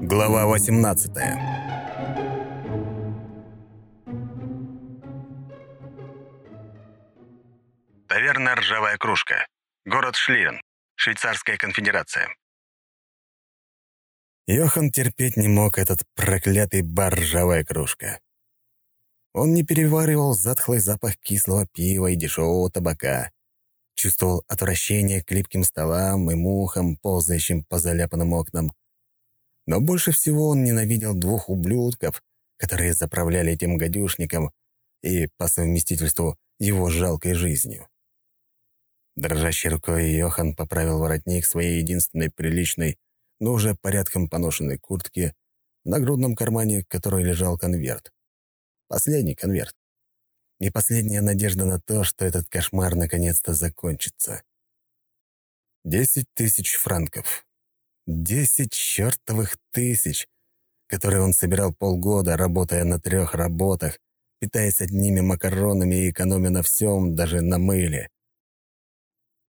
Глава 18 Таверна «Ржавая кружка». Город Шлирен. Швейцарская конфедерация. Йохан терпеть не мог этот проклятый бар «Ржавая кружка». Он не переваривал затхлый запах кислого пива и дешевого табака. Чувствовал отвращение к липким столам и мухам, ползающим по заляпанным окнам. Но больше всего он ненавидел двух ублюдков, которые заправляли этим гадюшником и, по совместительству, его жалкой жизнью. Дрожащей рукой Йохан поправил воротник своей единственной приличной, но уже порядком поношенной куртки, в нагрудном кармане которой лежал конверт. Последний конверт. И последняя надежда на то, что этот кошмар наконец-то закончится. Десять тысяч франков. Десять чертовых тысяч, которые он собирал полгода, работая на трех работах, питаясь одними макаронами и экономя на всем, даже на мыле.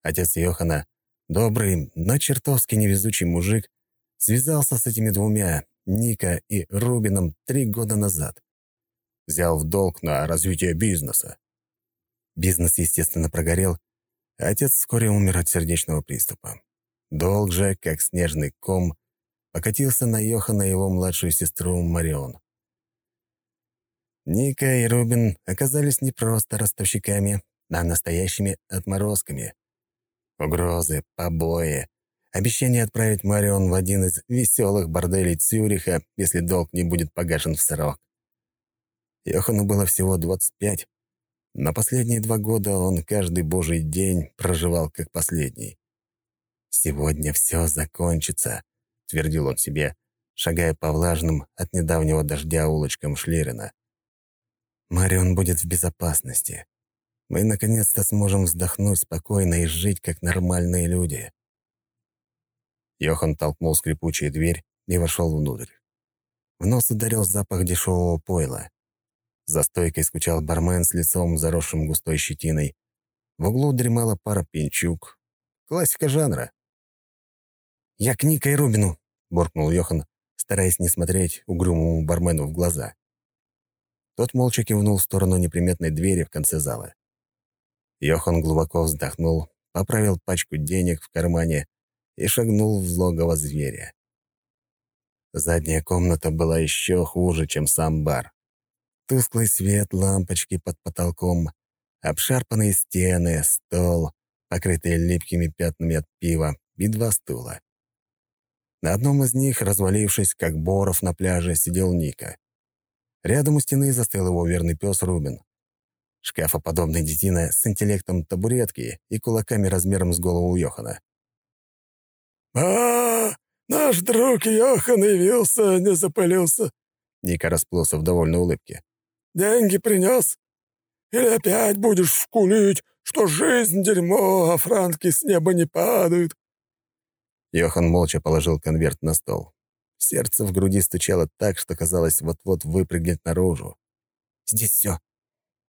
Отец Йохана, добрый, но чертовски невезучий мужик, связался с этими двумя, Ника и Рубином, три года назад. Взял в долг на развитие бизнеса. Бизнес, естественно, прогорел, а отец вскоре умер от сердечного приступа. Долг же, как снежный ком, покатился на Йохана его младшую сестру Марион. Ника и Рубин оказались не просто ростовщиками, а настоящими отморозками. Угрозы, побои, обещание отправить Марион в один из веселых борделей Цюриха, если долг не будет погашен в срок. Йохану было всего 25. На последние два года он каждый божий день проживал как последний. «Сегодня все закончится», — твердил он себе, шагая по влажным от недавнего дождя улочкам Шлерина. «Марион будет в безопасности мы наконец-то сможем вздохнуть спокойно и жить, как нормальные люди. Йохан толкнул скрипучую дверь и вошел внутрь. В нос ударил запах дешевого пойла. За стойкой скучал бармен с лицом, заросшим густой щетиной. В углу дремала пара пинчук. Классика жанра. «Я к Ника Рубину», — буркнул Йохан, стараясь не смотреть угрюмому бармену в глаза. Тот молча кивнул в сторону неприметной двери в конце зала. Йохан глубоко вздохнул, поправил пачку денег в кармане и шагнул в логово зверя. Задняя комната была еще хуже, чем сам бар. Тусклый свет лампочки под потолком, обшарпанные стены, стол, покрытый липкими пятнами от пива, и два стула. На одном из них, развалившись, как боров на пляже, сидел Ника. Рядом у стены застыл его верный пес Рубин. Шкафоподобная детина с интеллектом табуретки и кулаками размером с голову Йохана. а, Наш друг Йохан явился, не запылился!» Ника расплылся в довольной улыбке. «Деньги принес? Или опять будешь скулить, что жизнь — дерьмо, а франки с неба не падают?» Йохан молча положил конверт на стол. Сердце в груди стучало так, что казалось, вот-вот выпрыгнет наружу. «Здесь все.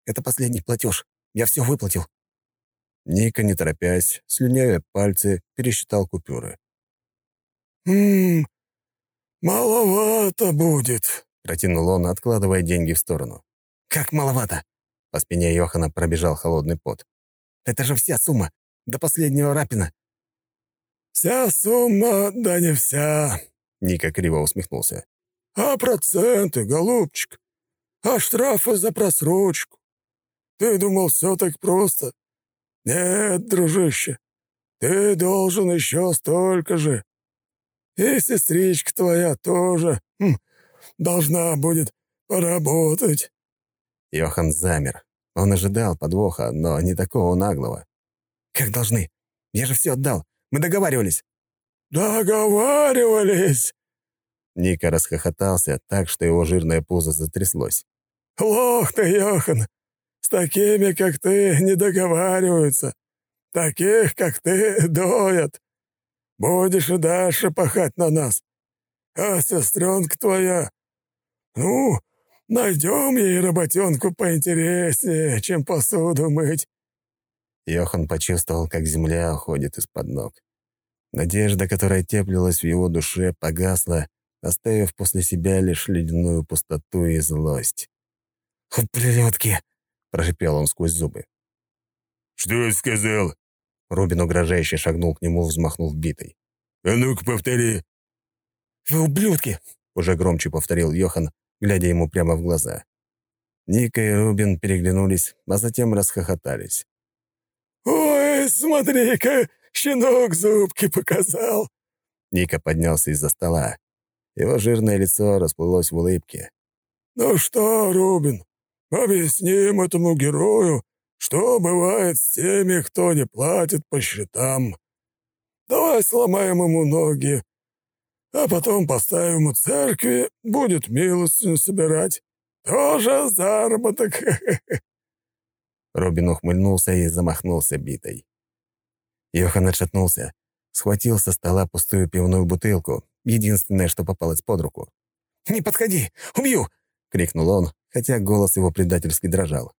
Это последний платеж. Я все выплатил». Ника, не торопясь, слюняя пальцы, пересчитал купюры. «Ммм, маловато будет», — протянул он, откладывая деньги в сторону. «Как маловато?» По спине Йохана пробежал холодный пот. «Это же вся сумма, до последнего рапина». «Вся сумма, да не вся», — Ника криво усмехнулся. «А проценты, голубчик? А штрафы за просрочку? Ты думал, все так просто? Нет, дружище, ты должен еще столько же. И сестричка твоя тоже хм, должна будет поработать». Йохан замер. Он ожидал подвоха, но не такого наглого. «Как должны? Я же все отдал. Мы договаривались». «Договаривались!» Ника расхохотался так, что его жирное пузо затряслось. «Лох ты, Йохан! С такими, как ты, не договариваются. Таких, как ты, доят. Будешь и дальше пахать на нас. А сестренка твоя... Ну, найдем ей работенку поинтереснее, чем посуду мыть. Йохан почувствовал, как земля уходит из-под ног. Надежда, которая теплилась в его душе, погасла, оставив после себя лишь ледяную пустоту и злость. «Ублюдки!» — прошипел он сквозь зубы. «Что сказал?» Рубин угрожающе шагнул к нему, взмахнув битой. «А ну-ка, повтори!» «Вы ублюдки!» — уже громче повторил Йохан, глядя ему прямо в глаза. Ника и Рубин переглянулись, а затем расхохотались. «Ой, смотри-ка, щенок зубки показал!» Ника поднялся из-за стола. Его жирное лицо расплылось в улыбке. «Ну что, Рубин, объясним этому герою, что бывает с теми, кто не платит по счетам. Давай сломаем ему ноги, а потом поставим у церкви, будет милостыню собирать. Тоже заработок. Робин ухмыльнулся и замахнулся битой. Йохан отшатнулся, схватил со стола пустую пивную бутылку, единственное, что попалось под руку. «Не подходи! Убью!» — крикнул он, хотя голос его предательски дрожал.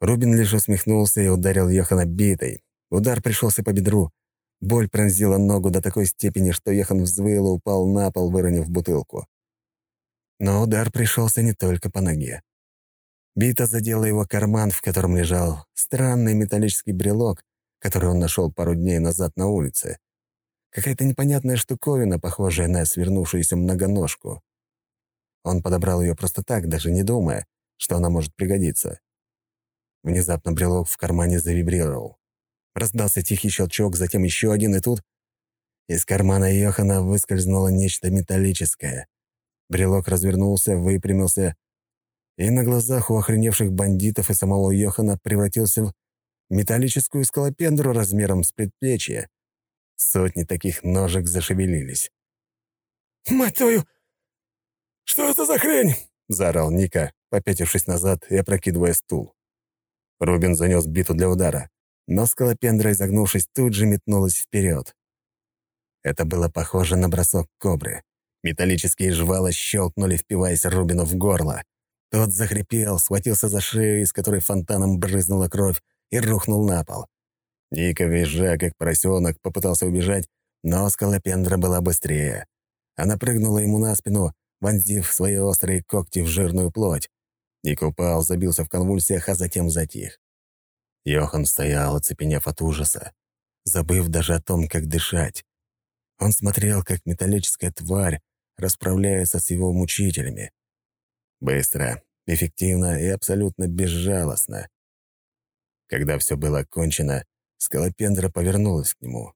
Рубин лишь усмехнулся и ударил Йохана битой. Удар пришелся по бедру. Боль пронзила ногу до такой степени, что Йохан взвыл и упал на пол, выронив бутылку. Но удар пришелся не только по ноге. Бита задела его карман, в котором лежал странный металлический брелок, который он нашел пару дней назад на улице. Какая-то непонятная штуковина, похожая на свернувшуюся многоножку. Он подобрал ее просто так, даже не думая, что она может пригодиться. Внезапно брелок в кармане завибрировал. Раздался тихий щелчок, затем еще один, и тут из кармана Йохана выскользнуло нечто металлическое. Брелок развернулся, выпрямился, и на глазах у охреневших бандитов и самого Йохана превратился в металлическую скалопендру размером с предплечье. Сотни таких ножек зашевелились. «Мать твою! Что это за хрень?» — заорал Ника, попятившись назад и опрокидывая стул. Рубин занес биту для удара, но скалопендра, изогнувшись, тут же метнулась вперед. Это было похоже на бросок кобры. Металлические жвала щелкнули, впиваясь Рубину в горло. Тот захрипел, схватился за шею, из которой фонтаном брызнула кровь, и рухнул на пол. Ника, визжа, как поросенок, попытался убежать, но скалопендра была быстрее. Она прыгнула ему на спину, вонзив свои острые когти в жирную плоть. Ник упал, забился в конвульсиях, а затем затих. Йохан стоял, оцепенев от ужаса, забыв даже о том, как дышать. Он смотрел, как металлическая тварь расправляется с его мучителями. Быстро, эффективно и абсолютно безжалостно. Когда все было кончено, скалопендра повернулась к нему.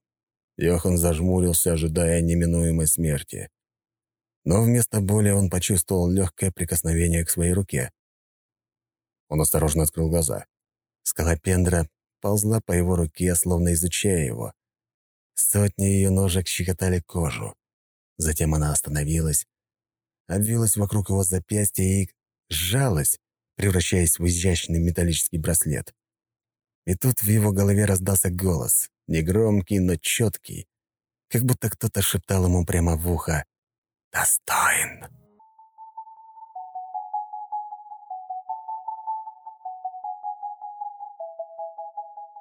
Йохан зажмурился, ожидая неминуемой смерти. Но вместо боли он почувствовал легкое прикосновение к своей руке. Он осторожно открыл глаза. Скалопендра ползла по его руке, словно изучая его. Сотни ее ножек щекотали кожу. Затем она остановилась, обвилась вокруг его запястья и сжалась, превращаясь в изящный металлический браслет. И тут в его голове раздался голос, негромкий, но четкий, как будто кто-то шептал ему прямо в ухо «Достоин».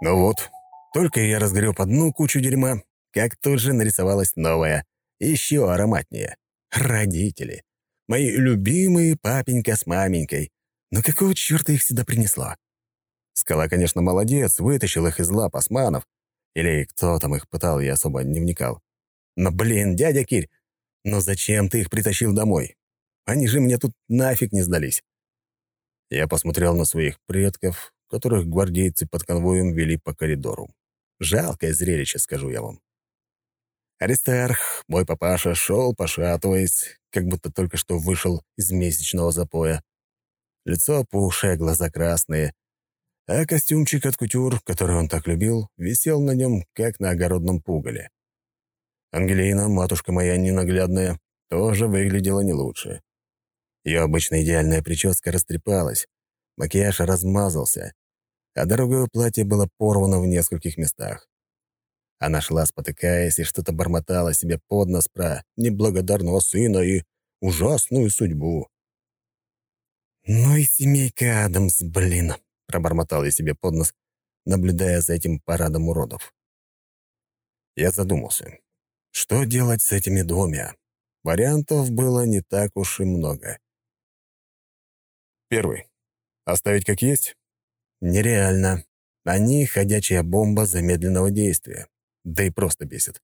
Ну вот, только я разгреб одну кучу дерьма, как тут же нарисовалась новая, еще ароматнее. Родители. Мои любимые папенька с маменькой. Но какого черта их сюда принесло? Скала, конечно, молодец, вытащил их из лап османов. Или кто там их пытал, я особо не вникал. Но, блин, дядя Кирь, ну зачем ты их притащил домой? Они же мне тут нафиг не сдались. Я посмотрел на своих предков, которых гвардейцы под конвоем вели по коридору. Жалкое зрелище, скажу я вам. Аристарх, мой папаша, шел, пошатываясь, как будто только что вышел из месячного запоя. Лицо опухшее, глаза красные, а костюмчик от кутюр, который он так любил, висел на нем, как на огородном пугале. Ангелина, матушка моя ненаглядная, тоже выглядела не лучше. Ее обычно идеальная прическа растрепалась, макияж размазался, а дорогое платье было порвано в нескольких местах. Она шла, спотыкаясь, и что-то бормотала себе под нос про неблагодарного сына и ужасную судьбу. «Ну и семейка Адамс, блин!» — пробормотал я себе под нос, наблюдая за этим парадом уродов. Я задумался, что делать с этими двумя? Вариантов было не так уж и много. Первый. Оставить как есть? Нереально. Они — ходячая бомба замедленного действия. Да и просто бесит.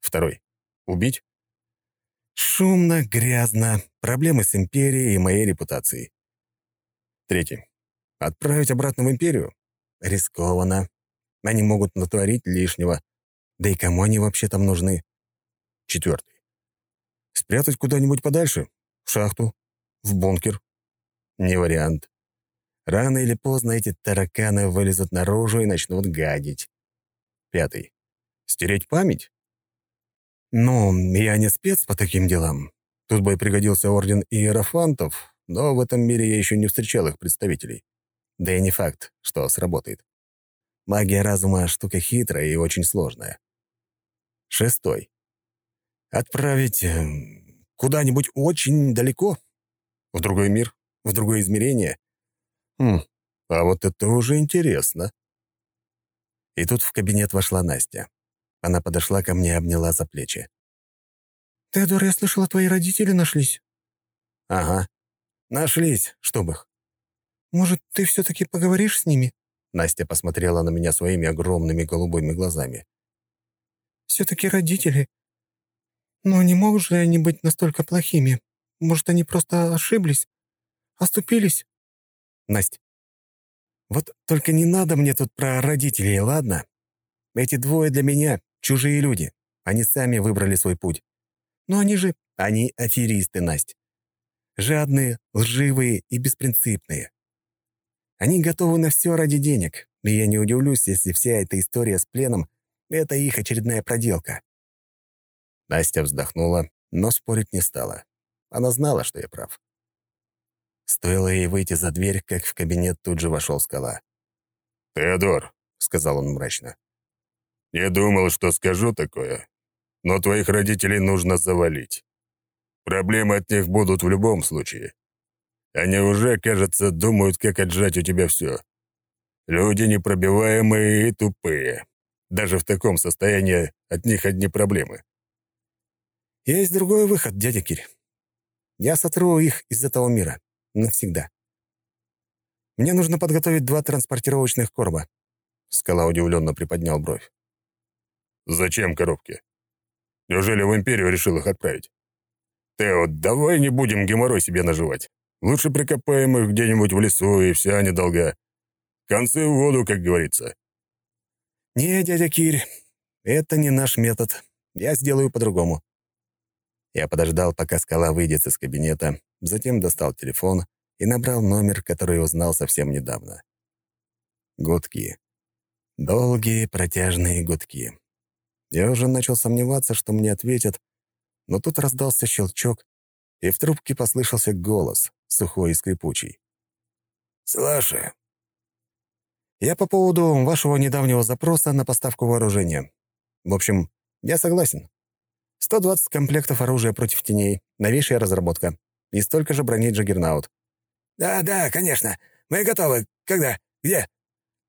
Второй. Убить? Шумно, грязно, проблемы с империей и моей репутацией. Третий. Отправить обратно в империю? Рискованно. Они могут натворить лишнего. Да и кому они вообще там нужны? Четвертый. Спрятать куда-нибудь подальше? В шахту? В бункер? Не вариант. Рано или поздно эти тараканы вылезут наружу и начнут гадить. Пятый. Стереть память? Ну, я не спец по таким делам. Тут бы пригодился орден иерофантов, но в этом мире я еще не встречал их представителей. Да и не факт, что сработает. Магия разума — штука хитрая и очень сложная. Шестой. Отправить эм, куда-нибудь очень далеко? В другой мир? В другое измерение? Хм, а вот это уже интересно. И тут в кабинет вошла Настя. Она подошла ко мне и обняла за плечи. «Теодор, я слышала, твои родители нашлись». «Ага. Нашлись, чтобы их». «Может, ты все-таки поговоришь с ними?» Настя посмотрела на меня своими огромными голубыми глазами. «Все-таки родители. Но не могут же они быть настолько плохими. Может, они просто ошиблись? Оступились?» Настя, вот только не надо мне тут про родителей, ладно? Эти двое для меня — чужие люди. Они сами выбрали свой путь. Но они же... Они аферисты, Настя. Жадные, лживые и беспринципные. Они готовы на все ради денег, и я не удивлюсь, если вся эта история с пленом — это их очередная проделка. Настя вздохнула, но спорить не стала. Она знала, что я прав. Стоило ей выйти за дверь, как в кабинет тут же вошел скала. «Теодор», — сказал он мрачно, — «не думал, что скажу такое, но твоих родителей нужно завалить. Проблемы от них будут в любом случае. Они уже, кажется, думают, как отжать у тебя все. Люди непробиваемые и тупые. Даже в таком состоянии от них одни проблемы». «Есть другой выход, дядя Кирь. Я сотру их из этого мира. Навсегда. Мне нужно подготовить два транспортировочных короба. Скала удивленно приподнял бровь. «Зачем коробки? Неужели в Империю решил их отправить? Тео, давай не будем геморрой себе наживать. Лучше прикопаем их где-нибудь в лесу, и вся недолга. Концы в воду, как говорится». «Не, дядя Кирь, это не наш метод. Я сделаю по-другому». Я подождал, пока скала выйдет из кабинета, затем достал телефон и набрал номер, который узнал совсем недавно. Гудки. Долгие протяжные гудки. Я уже начал сомневаться, что мне ответят, но тут раздался щелчок, и в трубке послышался голос, сухой и скрипучий. «Слушаю». «Я по поводу вашего недавнего запроса на поставку вооружения. В общем, я согласен. 120 комплектов оружия против теней, новейшая разработка и столько же броней Джаггернаут. «Да, да, конечно. Мы готовы. Когда? Где?»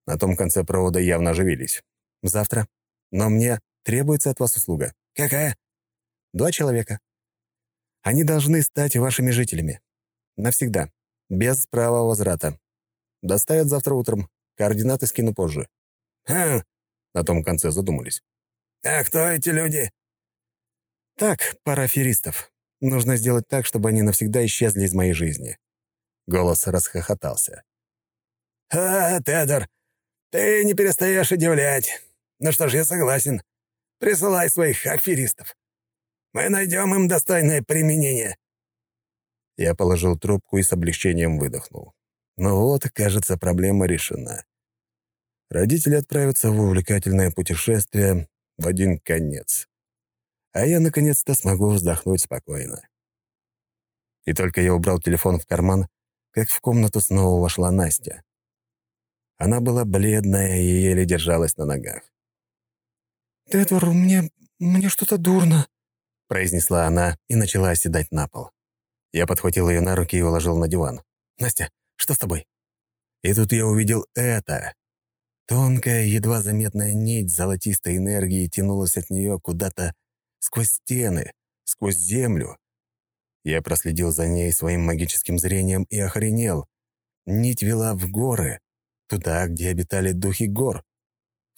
На том конце провода явно оживились. «Завтра. Но мне требуется от вас услуга». «Какая?» «Два человека. Они должны стать вашими жителями. Навсегда. Без права возврата. Доставят завтра утром. Координаты скину позже». «Хм». На том конце задумались. «А кто эти люди?» «Так, пара аферистов. Нужно сделать так, чтобы они навсегда исчезли из моей жизни». Голос расхохотался. «А, Тедор, ты не перестаешь удивлять. Ну что ж, я согласен. Присылай своих аферистов. Мы найдем им достойное применение». Я положил трубку и с облегчением выдохнул. Ну вот, кажется, проблема решена. Родители отправятся в увлекательное путешествие в один конец а я наконец-то смогу вздохнуть спокойно. И только я убрал телефон в карман, как в комнату снова вошла Настя. Она была бледная и еле держалась на ногах. «Тедвор, мне... мне что-то дурно», — произнесла она и начала оседать на пол. Я подхватил ее на руки и уложил на диван. «Настя, что с тобой?» И тут я увидел это. Тонкая, едва заметная нить золотистой энергии тянулась от нее куда-то сквозь стены, сквозь землю. Я проследил за ней своим магическим зрением и охренел. Нить вела в горы, туда, где обитали духи гор.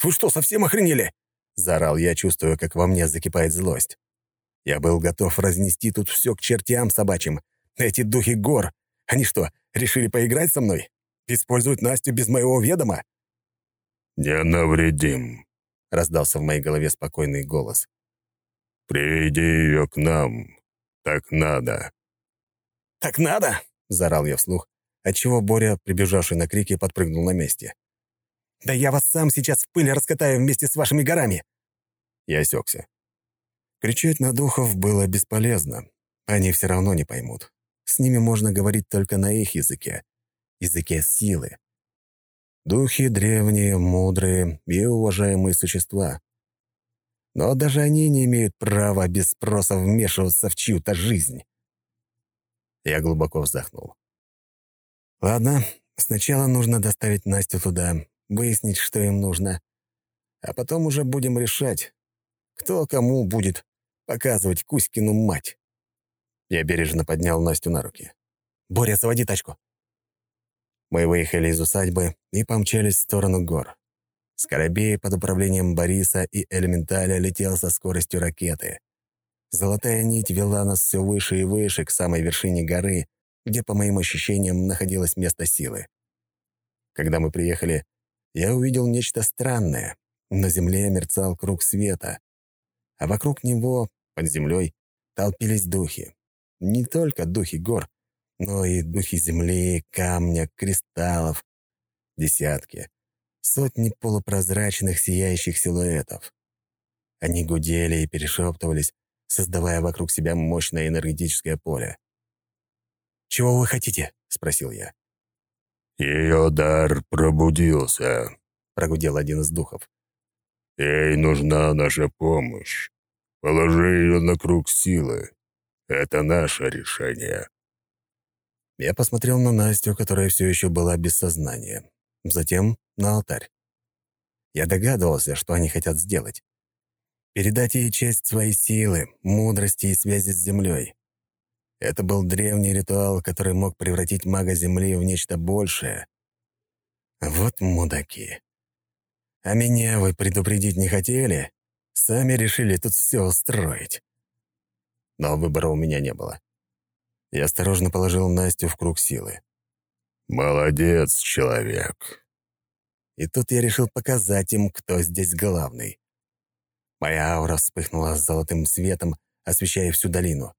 «Вы что, совсем охренели?» — заорал я, чувствуя, как во мне закипает злость. Я был готов разнести тут все к чертям собачьим. Эти духи гор, они что, решили поиграть со мной? Использовать Настю без моего ведома? «Не навредим», — раздался в моей голове спокойный голос. «Приведи ее к нам. Так надо». «Так надо?» — заорал я вслух, отчего Боря, прибежавший на крики, подпрыгнул на месте. «Да я вас сам сейчас в пыль раскатаю вместе с вашими горами!» Я осекся. Кричать на духов было бесполезно. Они все равно не поймут. С ними можно говорить только на их языке. Языке силы. Духи древние, мудрые и уважаемые существа. Но даже они не имеют права без спроса вмешиваться в чью-то жизнь. Я глубоко вздохнул. Ладно, сначала нужно доставить Настю туда, выяснить, что им нужно. А потом уже будем решать, кто кому будет показывать Кузькину мать. Я бережно поднял Настю на руки. «Боря, заводи тачку!» Мы выехали из усадьбы и помчались в сторону гор. Скоробей под управлением Бориса и Элементаля летел со скоростью ракеты. Золотая нить вела нас все выше и выше к самой вершине горы, где, по моим ощущениям, находилось место силы. Когда мы приехали, я увидел нечто странное. На земле мерцал круг света, а вокруг него, под землей, толпились духи. Не только духи гор, но и духи земли, камня, кристаллов. Десятки, сотни полупрозрачных сияющих силуэтов. Они гудели и перешептывались, создавая вокруг себя мощное энергетическое поле. «Чего вы хотите?» — спросил я. «Ее дар пробудился», — прогудел один из духов. «Ей нужна наша помощь. Положи ее на круг силы. Это наше решение». Я посмотрел на Настю, которая все еще была без сознания. Затем на алтарь. Я догадывался, что они хотят сделать. Передать ей часть своей силы, мудрости и связи с землей. Это был древний ритуал, который мог превратить мага Земли в нечто большее. Вот мудаки. А меня вы предупредить не хотели? Сами решили тут все устроить. Но выбора у меня не было. Я осторожно положил Настю в круг силы. «Молодец, человек!» И тут я решил показать им, кто здесь главный. Моя аура вспыхнула золотым светом, освещая всю долину.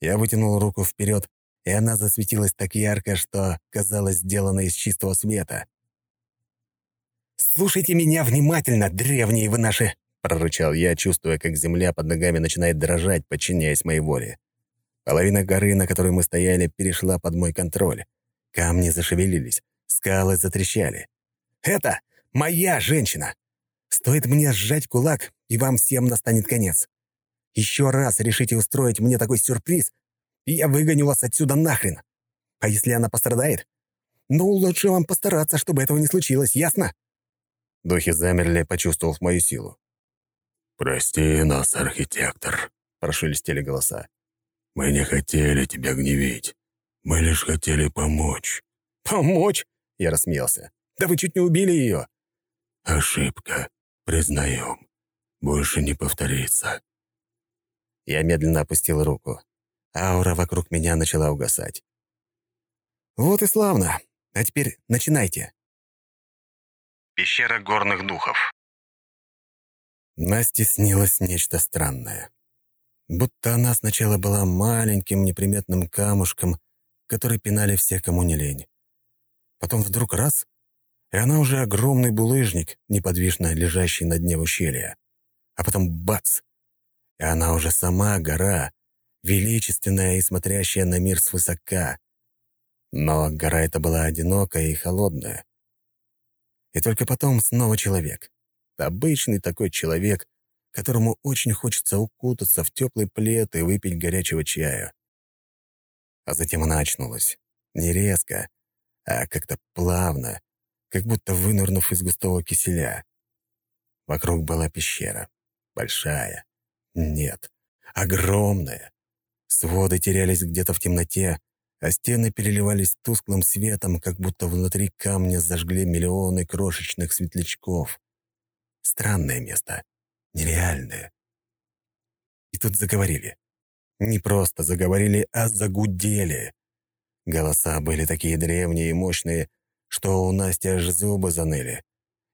Я вытянул руку вперед, и она засветилась так ярко, что казалось сделана из чистого света. «Слушайте меня внимательно, древние вы наши!» — прорычал я, чувствуя, как земля под ногами начинает дрожать, подчиняясь моей воле. Половина горы, на которой мы стояли, перешла под мой контроль. Камни зашевелились, скалы затрещали. «Это моя женщина! Стоит мне сжать кулак, и вам всем настанет конец. Еще раз решите устроить мне такой сюрприз, и я выгоню вас отсюда нахрен. А если она пострадает? Ну, лучше вам постараться, чтобы этого не случилось, ясно?» Духи замерли, почувствовав мою силу. «Прости нас, архитектор», — прошелестели голоса. «Мы не хотели тебя гневить. Мы лишь хотели помочь». «Помочь?» — я рассмеялся. «Да вы чуть не убили ее». «Ошибка. Признаем. Больше не повторится». Я медленно опустил руку. Аура вокруг меня начала угасать. «Вот и славно. А теперь начинайте». Пещера горных духов. Насте снилось нечто странное. Будто она сначала была маленьким неприметным камушком, который пинали все, кому не лень. Потом вдруг раз — и она уже огромный булыжник, неподвижно лежащий на дне ущелья. А потом бац! И она уже сама гора, величественная и смотрящая на мир свысока. Но гора эта была одинокая и холодная. И только потом снова человек. Обычный такой человек, которому очень хочется укутаться в теплый плед и выпить горячего чая. А затем она очнулась. Не резко, а как-то плавно, как будто вынырнув из густого киселя. Вокруг была пещера. Большая. Нет, огромная. Своды терялись где-то в темноте, а стены переливались тусклым светом, как будто внутри камня зажгли миллионы крошечных светлячков. Странное место. Нереальное. И тут заговорили. Не просто заговорили, а загудели. Голоса были такие древние и мощные, что у Насти аж зубы заныли.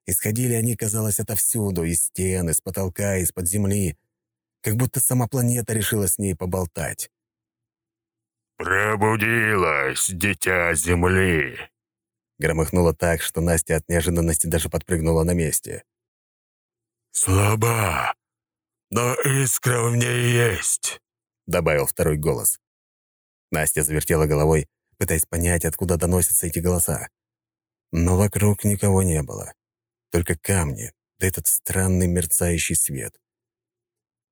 Исходили они, казалось, отовсюду, из стен, из потолка, из-под земли, как будто сама планета решила с ней поболтать. «Пробудилась, дитя Земли!» Громыхнуло так, что Настя от неожиданности даже подпрыгнула на месте. «Слаба, но искра в ней есть», — добавил второй голос. Настя завертела головой, пытаясь понять, откуда доносятся эти голоса. Но вокруг никого не было. Только камни, да этот странный мерцающий свет.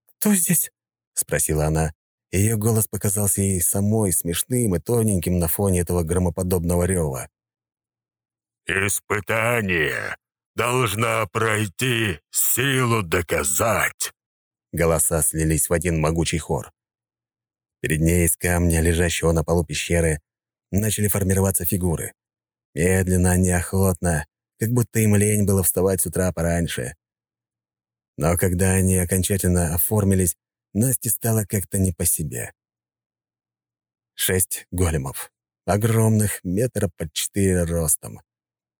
«Кто здесь?» — спросила она. Ее голос показался ей самой смешным и тоненьким на фоне этого громоподобного рева. «Испытание должна пройти, силу доказать!» Голоса слились в один могучий хор. Перед ней из камня, лежащего на полу пещеры, начали формироваться фигуры. Медленно, неохотно, как будто им лень было вставать с утра пораньше. Но когда они окончательно оформились, Насте стало как-то не по себе. Шесть големов. Огромных, метра под четыре ростом.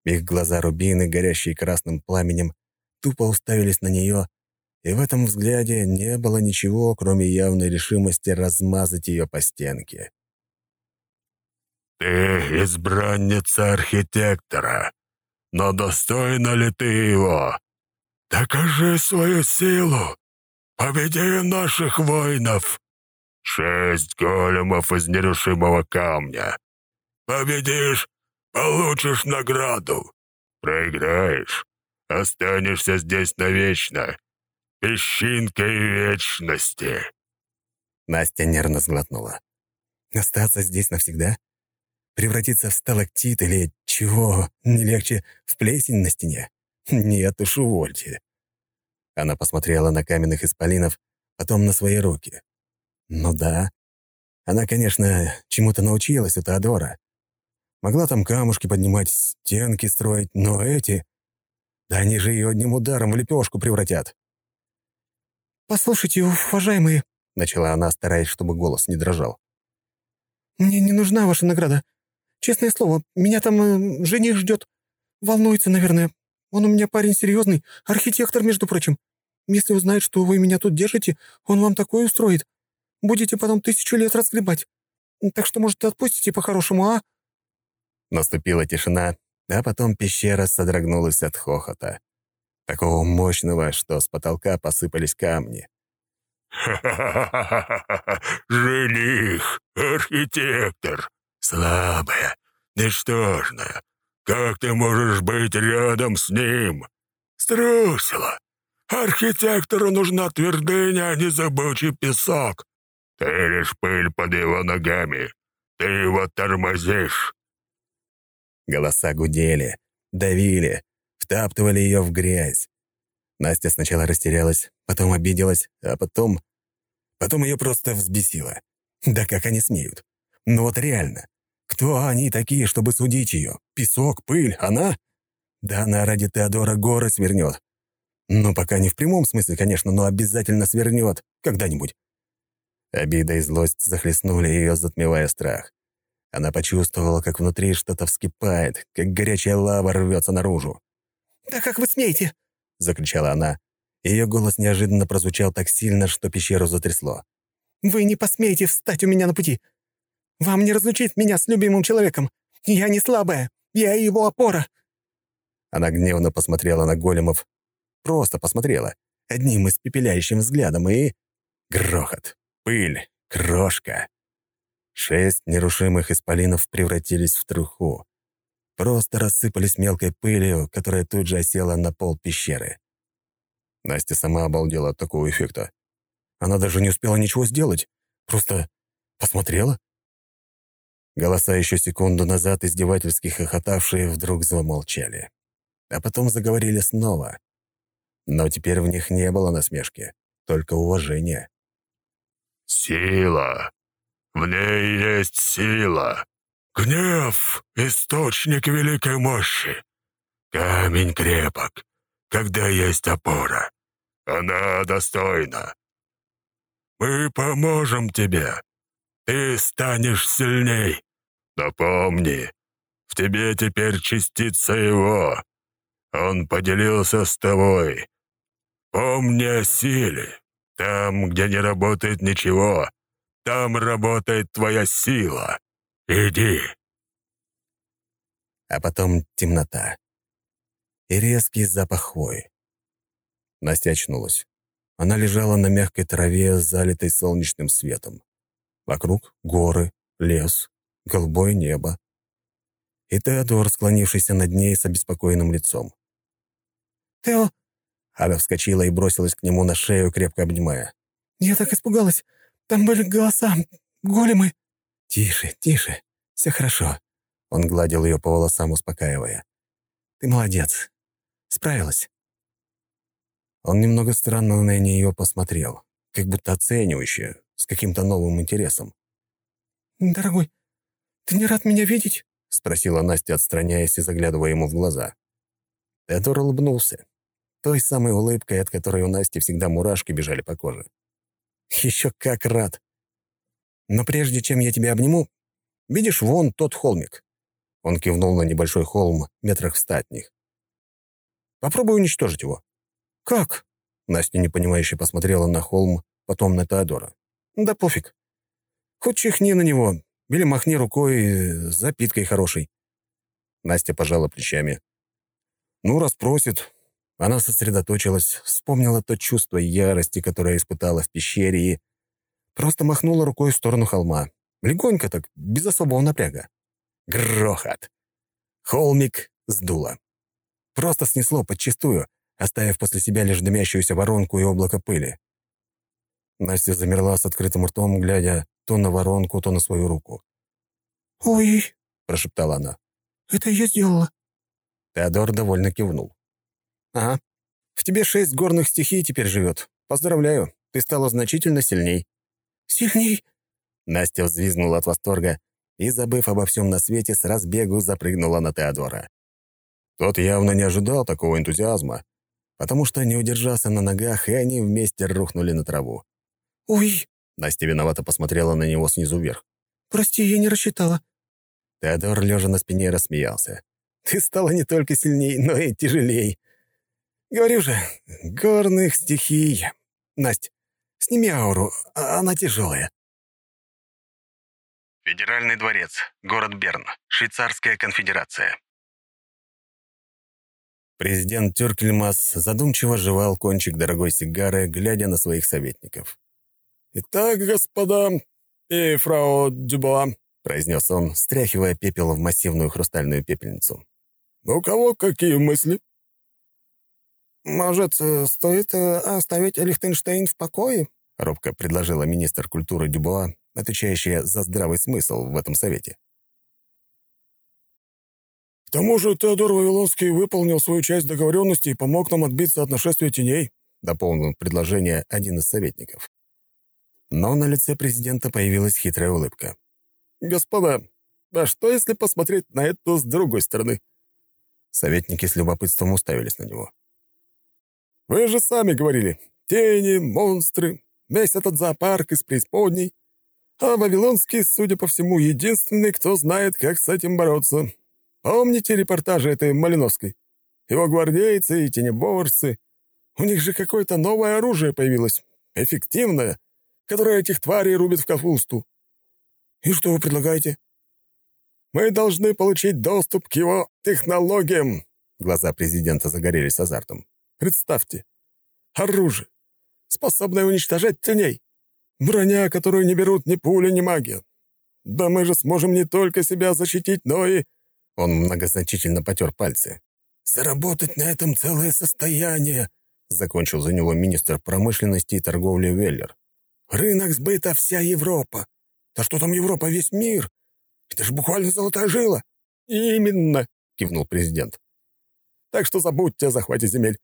Их глаза рубины, горящие красным пламенем, тупо уставились на нее, и в этом взгляде не было ничего, кроме явной решимости размазать ее по стенке. «Ты избранница архитектора, но достойна ли ты его? Докажи свою силу, победи наших воинов. Шесть големов из нерушимого камня. Победишь — получишь награду. Проиграешь — останешься здесь навечно, песчинкой вечности». Настя нервно сглотнула. «Остаться здесь навсегда? Превратиться в сталактит или чего, не легче, в плесень на стене? Нет уж, увольте». Она посмотрела на каменных исполинов, потом на свои руки. Ну да, она, конечно, чему-то научилась у Теодора. Могла там камушки поднимать, стенки строить, но эти... Да они же ее одним ударом в лепешку превратят. «Послушайте, уважаемые», — начала она, стараясь, чтобы голос не дрожал. «Мне не нужна ваша награда. Честное слово, меня там э, жених ждет. Волнуется, наверное. Он у меня парень серьезный, архитектор, между прочим. Если узнает, что вы меня тут держите, он вам такое устроит. Будете потом тысячу лет разгребать. Так что, может, отпустите по-хорошему, а?» Наступила тишина, а потом пещера содрогнулась от хохота такого мощного, что с потолка посыпались камни. «Ха-ха-ха! Жених! Архитектор! Слабая, ничтожная! Как ты можешь быть рядом с ним? Струсила! Архитектору нужна твердыня, а не зыбучий песок! Ты лишь пыль под его ногами! Ты его тормозишь!» Голоса гудели, давили, втаптывали ее в грязь. Настя сначала растерялась, потом обиделась, а потом... Потом ее просто взбесило. Да как они смеют? Ну вот реально. Кто они такие, чтобы судить ее? Песок, пыль, она? Да она ради Теодора горы свернет. Ну, пока не в прямом смысле, конечно, но обязательно свернет. Когда-нибудь. Обида и злость захлестнули ее, затмевая страх. Она почувствовала, как внутри что-то вскипает, как горячая лава рвется наружу. «Да как вы смеете?» — закричала она. Ее голос неожиданно прозвучал так сильно, что пещеру затрясло. «Вы не посмеете встать у меня на пути! Вам не разлучить меня с любимым человеком! Я не слабая! Я его опора!» Она гневно посмотрела на големов. Просто посмотрела. Одним испепеляющим взглядом и... Грохот, пыль, крошка. Шесть нерушимых исполинов превратились в труху просто рассыпались мелкой пылью, которая тут же осела на пол пещеры. Настя сама обалдела от такого эффекта. Она даже не успела ничего сделать, просто посмотрела Голоса еще секунду назад издевательски хохотавшие вдруг замолчали. А потом заговорили снова. Но теперь в них не было насмешки, только уважение. «Сила! В ней есть сила! Гнев — источник великой мощи! Камень крепок, когда есть опора. Она достойна. Мы поможем тебе. Ты станешь сильней. Но помни, в тебе теперь частица его. Он поделился с тобой. Помни о силе. Там, где не работает ничего, там работает твоя сила. Иди. А потом темнота. И резкий запах хвои. Настя очнулась. Она лежала на мягкой траве, залитой солнечным светом. Вокруг горы, лес, голубое небо. И Теодор, склонившийся над ней с обеспокоенным лицом. «Тео!» Она вскочила и бросилась к нему на шею, крепко обнимая. «Я так испугалась. Там были голоса, големы». «Тише, тише. Все хорошо». Он гладил ее по волосам, успокаивая. «Ты молодец. Справилась». Он немного странно на нее посмотрел, как будто оценивающе, с каким-то новым интересом. «Дорогой, ты не рад меня видеть?» — спросила Настя, отстраняясь и заглядывая ему в глаза. Теодор улыбнулся, той самой улыбкой, от которой у Насти всегда мурашки бежали по коже. «Еще как рад! Но прежде чем я тебя обниму, видишь вон тот холмик?» Он кивнул на небольшой холм метрах в ста от них. «Попробуй уничтожить его». «Как?» Настя непонимающе посмотрела на холм, потом на Теодора. «Да пофиг. Хоть чихни на него, или махни рукой запиткой хорошей». Настя пожала плечами. «Ну, расспросит, она сосредоточилась, вспомнила то чувство ярости, которое испытала в пещере, и просто махнула рукой в сторону холма. Легонько так, без особого напряга. Грохот! Холмик сдуло. Просто снесло подчистую, оставив после себя лишь дымящуюся воронку и облако пыли. Настя замерла с открытым ртом, глядя то на воронку, то на свою руку. «Ой!» — прошептала она. «Это я сделала». Теодор довольно кивнул. «Ага. В тебе шесть горных стихий теперь живет. Поздравляю, ты стала значительно сильней». «Сильней?» Настя взвизгнула от восторга и, забыв обо всем на свете, с разбегу запрыгнула на Теодора. Тот явно не ожидал такого энтузиазма, потому что не удержался на ногах, и они вместе рухнули на траву. «Ой!» Настя виновато посмотрела на него снизу вверх. «Прости, я не рассчитала». Теодор, лежа на спине, рассмеялся. «Ты стала не только сильней, но и тяжелей. Говорю же, горных стихий. Настя, сними ауру, а она тяжелая. Федеральный дворец, город Берн, Швейцарская конфедерация. Президент Тюркельмас задумчиво жевал кончик дорогой сигары, глядя на своих советников. «Итак, господа и фрау Дюбуа», — произнес он, стряхивая пепел в массивную хрустальную пепельницу. «У кого какие мысли?» «Может, стоит э, оставить Лихтенштейн в покое?» — робко предложила министр культуры Дюбуа, отвечающая за здравый смысл в этом совете. «К тому же Теодор Вавилонский выполнил свою часть договоренности и помог нам отбиться от нашествия теней», — дополнил предложение один из советников. Но на лице президента появилась хитрая улыбка. «Господа, а что, если посмотреть на это с другой стороны?» Советники с любопытством уставились на него. Вы же сами говорили. Тени, монстры, весь этот зоопарк из преисподней. А Вавилонский, судя по всему, единственный, кто знает, как с этим бороться. Помните репортажи этой Малиновской? Его гвардейцы и тенеборцы. У них же какое-то новое оружие появилось. Эффективное, которое этих тварей рубит в капусту. И что вы предлагаете? Мы должны получить доступ к его технологиям. Глаза президента загорелись азартом. Представьте, оружие, способное уничтожать теней. Броня, которую не берут ни пули, ни магия. Да мы же сможем не только себя защитить, но и...» Он многозначительно потер пальцы. «Заработать на этом целое состояние», — закончил за него министр промышленности и торговли Веллер. «Рынок сбыта вся Европа. Да что там Европа, весь мир. Это же буквально золотая жила!» «Именно!» — кивнул президент. «Так что забудьте о захвате земель.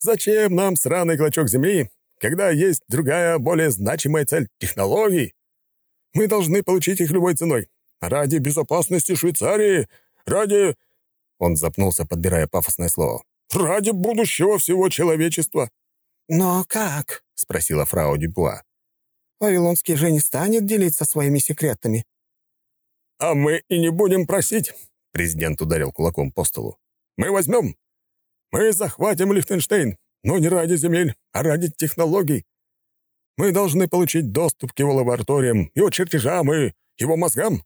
Зачем нам сраный клочок земли, когда есть другая, более значимая цель — технологии? Мы должны получить их любой ценой. Ради безопасности Швейцарии, ради...» Он запнулся, подбирая пафосное слово. «Ради будущего всего человечества». «Но как?» — спросила фрау Дюбуа. «Вавилонский же не станет делиться своими секретами». «А мы и не будем просить», — президент ударил кулаком по столу. «Мы возьмем. Мы захватим Лихтенштейн, но не ради земель, а ради технологий. Мы должны получить доступ к его лабораториям, его чертежам и его мозгам».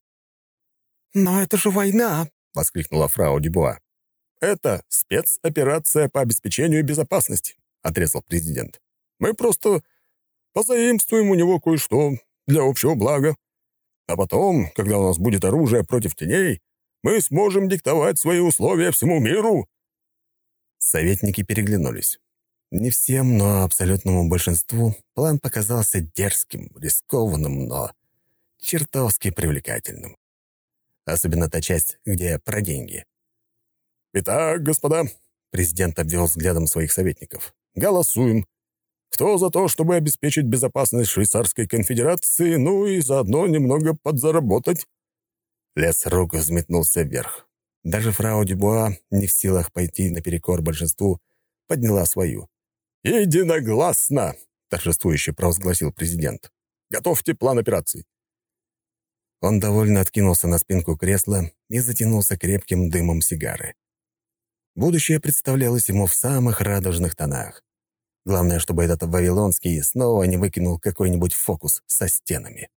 «Но это же война!» — воскликнула фрау Дюбуа. «Это спецоперация по обеспечению безопасности», — отрезал президент. «Мы просто позаимствуем у него кое-что для общего блага. А потом, когда у нас будет оружие против теней, мы сможем диктовать свои условия всему миру». Советники переглянулись. Не всем, но абсолютному большинству план показался дерзким, рискованным, но чертовски привлекательным. Особенно та часть, где про деньги. «Итак, господа», — президент обвел взглядом своих советников, «голосуем. Кто за то, чтобы обеспечить безопасность Швейцарской конфедерации, ну и заодно немного подзаработать?» Лес рук взметнулся вверх. Даже фрау Дюбуа, не в силах пойти наперекор большинству, подняла свою. «Единогласно!» — торжествующе провозгласил президент. «Готовьте план операции». Он довольно откинулся на спинку кресла и затянулся крепким дымом сигары. Будущее представлялось ему в самых радужных тонах. Главное, чтобы этот Вавилонский снова не выкинул какой-нибудь фокус со стенами.